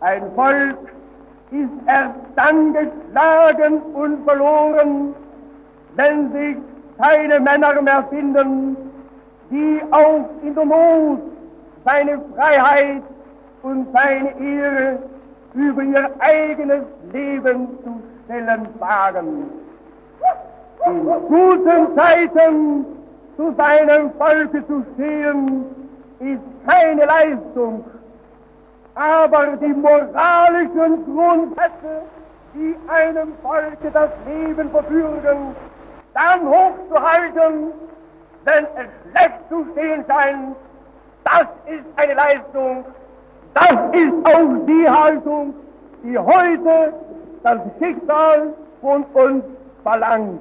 Ein Volk ist erst dann geschlagen und verloren, wenn sich keine Männer mehr finden, die auch in der Not seine Freiheit und seine Ehre über ihr eigenes Leben zu stellen wagen. In guten Zeiten zu seinem Volke zu stehen, ist keine Leistung, aber die moralischen Grundsätze, die einem Volke das Leben verbürgen, dann hochzuhalten, wenn es schlecht zu stehen scheint, das ist eine Leistung, das ist auch die Haltung, die heute das Schicksal von uns verlangt.